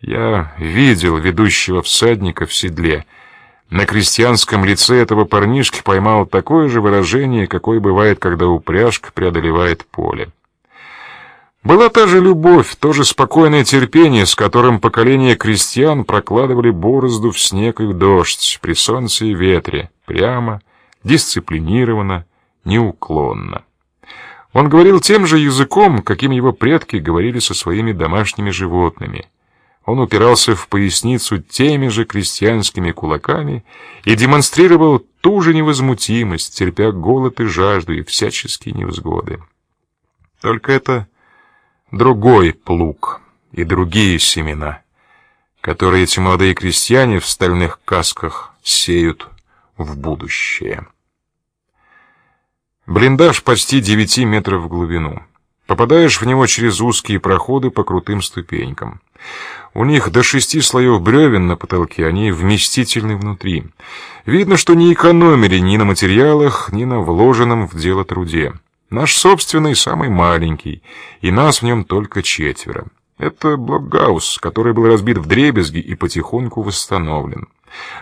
Я видел ведущего всадника в седле. На крестьянском лице этого парнишки поймал такое же выражение, какое бывает, когда упряжка преодолевает поле. Была та же любовь, то же спокойное терпение, с которым поколения крестьян прокладывали борозду в снег и в дождь, при солнце и ветре, прямо, дисциплинированно, неуклонно. Он говорил тем же языком, каким его предки говорили со своими домашними животными. Он упирался в поясницу теми же крестьянскими кулаками и демонстрировал ту же невозмутимость, терпя голод и жажду и всяческие невзгоды. Только это другой плуг и другие семена, которые эти молодые крестьяне в стальных касках сеют в будущее. Блиндаж почти девяти метров в глубину. Попадаешь в него через узкие проходы по крутым ступенькам. У них до шести слоев бревен на потолке, они вместительны внутри. Видно, что не экономили ни на материалах, ни на вложенном в дело труде. Наш собственный самый маленький, и нас в нем только четверо. Это блокгаус, который был разбит в дребезги и потихоньку восстановлен.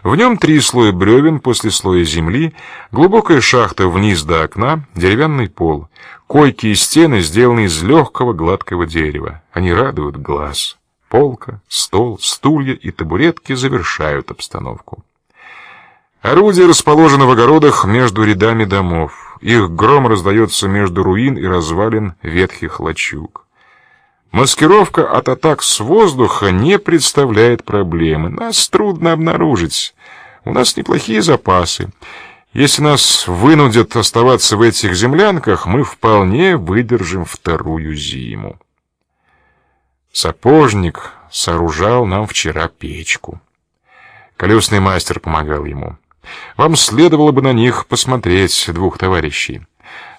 В нем три слоя бревен после слоя земли, глубокая шахта вниз до окна, деревянный пол. Койки и стены сделаны из легкого гладкого дерева. Они радуют глаз. Полка, стол, стулья и табуретки завершают обстановку. Орудия расположены в огородах между рядами домов. Их гром раздается между руин и развалин ветхих лачуг. Маскировка от атак с воздуха не представляет проблемы. Нас трудно обнаружить. У нас неплохие запасы. Если нас вынудят оставаться в этих землянках, мы вполне выдержим вторую зиму. Сапожник сооружал нам вчера печку. Колесный мастер помогал ему. Вам следовало бы на них посмотреть, двух товарищей.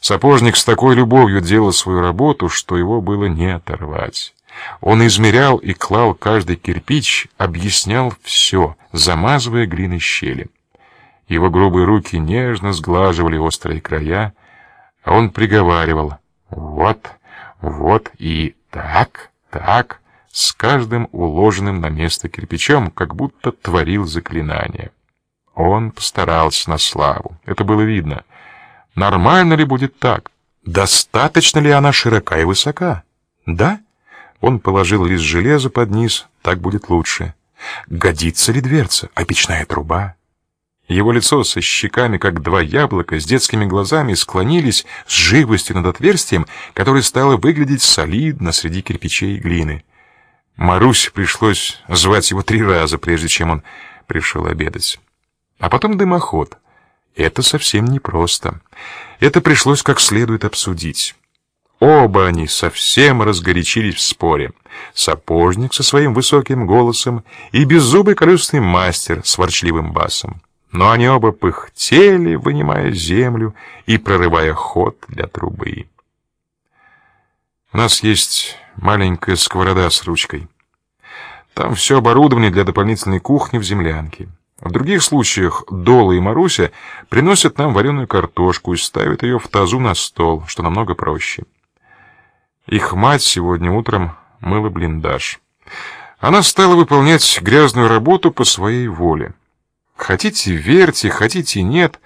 Сапожник с такой любовью делал свою работу, что его было не оторвать. Он измерял и клал каждый кирпич, объяснял все, замазывая глиной щели. Его грубые руки нежно сглаживали острые края, а он приговаривал: "Вот, вот и так, так", с каждым уложенным на место кирпичом, как будто творил заклинание. Он постарался на славу. Это было видно. Нормально ли будет так? Достаточно ли она широка и высока? Да? Он положил лист железа под низ, так будет лучше. Годится ли дверца, а печная труба? Его лицо со щеками, как два яблока, с детскими глазами склонились с живостью над отверстием, которое стало выглядеть солидно среди кирпичей и глины. Марусь пришлось звать его три раза, прежде чем он пришел обедать. А потом дымоход — это совсем непросто. Это пришлось как следует обсудить. Оба они совсем разгорячились в споре. Сапожник со своим высоким голосом и беззубый колесный мастер с ворчливым басом. Но они оба пыхтели, вынимая землю и прорывая ход для трубы. У нас есть маленькая сковорода с ручкой. Там все оборудование для дополнительной кухни в землянке. В других случаях Дола и Маруся приносят нам вареную картошку и ставят ее в тазу на стол, что намного проще. Их мать сегодня утром мыла блиндаж. Она стала выполнять грязную работу по своей воле. Хотите верьте, хотите нет,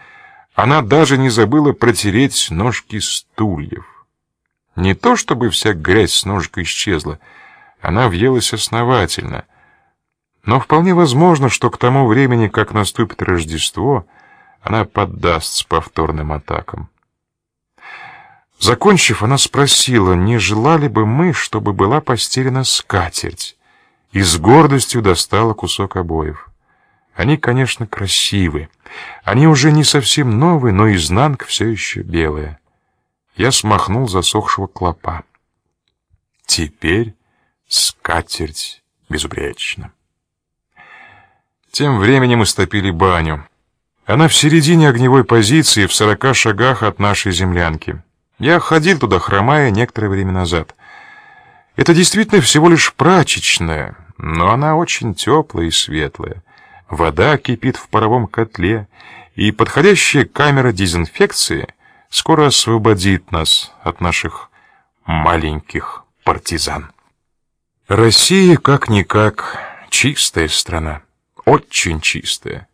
она даже не забыла протереть ножки стульев. Не то чтобы вся грязь с ножек исчезла, она въелась основательно, но вполне возможно, что к тому времени, как наступит Рождество, она поддастся повторным атакам. Закончив, она спросила, не желали бы мы, чтобы была постелена скатерть, и с гордостью достала кусок обоев. Они, конечно, красивы. Они уже не совсем новые, но изнанка все еще белая. Я смахнул засохшего клопа. Теперь скатерть безупречна. Тем временем истопили баню. Она в середине огневой позиции, в сорока шагах от нашей землянки. Я ходил туда, хромая, некоторое время назад. Это действительно всего лишь прачечная, но она очень теплая и светлая. Вода кипит в паровом котле, и подходящая камера дезинфекции скоро освободит нас от наших маленьких партизан. Россия как-никак чистая страна, очень чистая.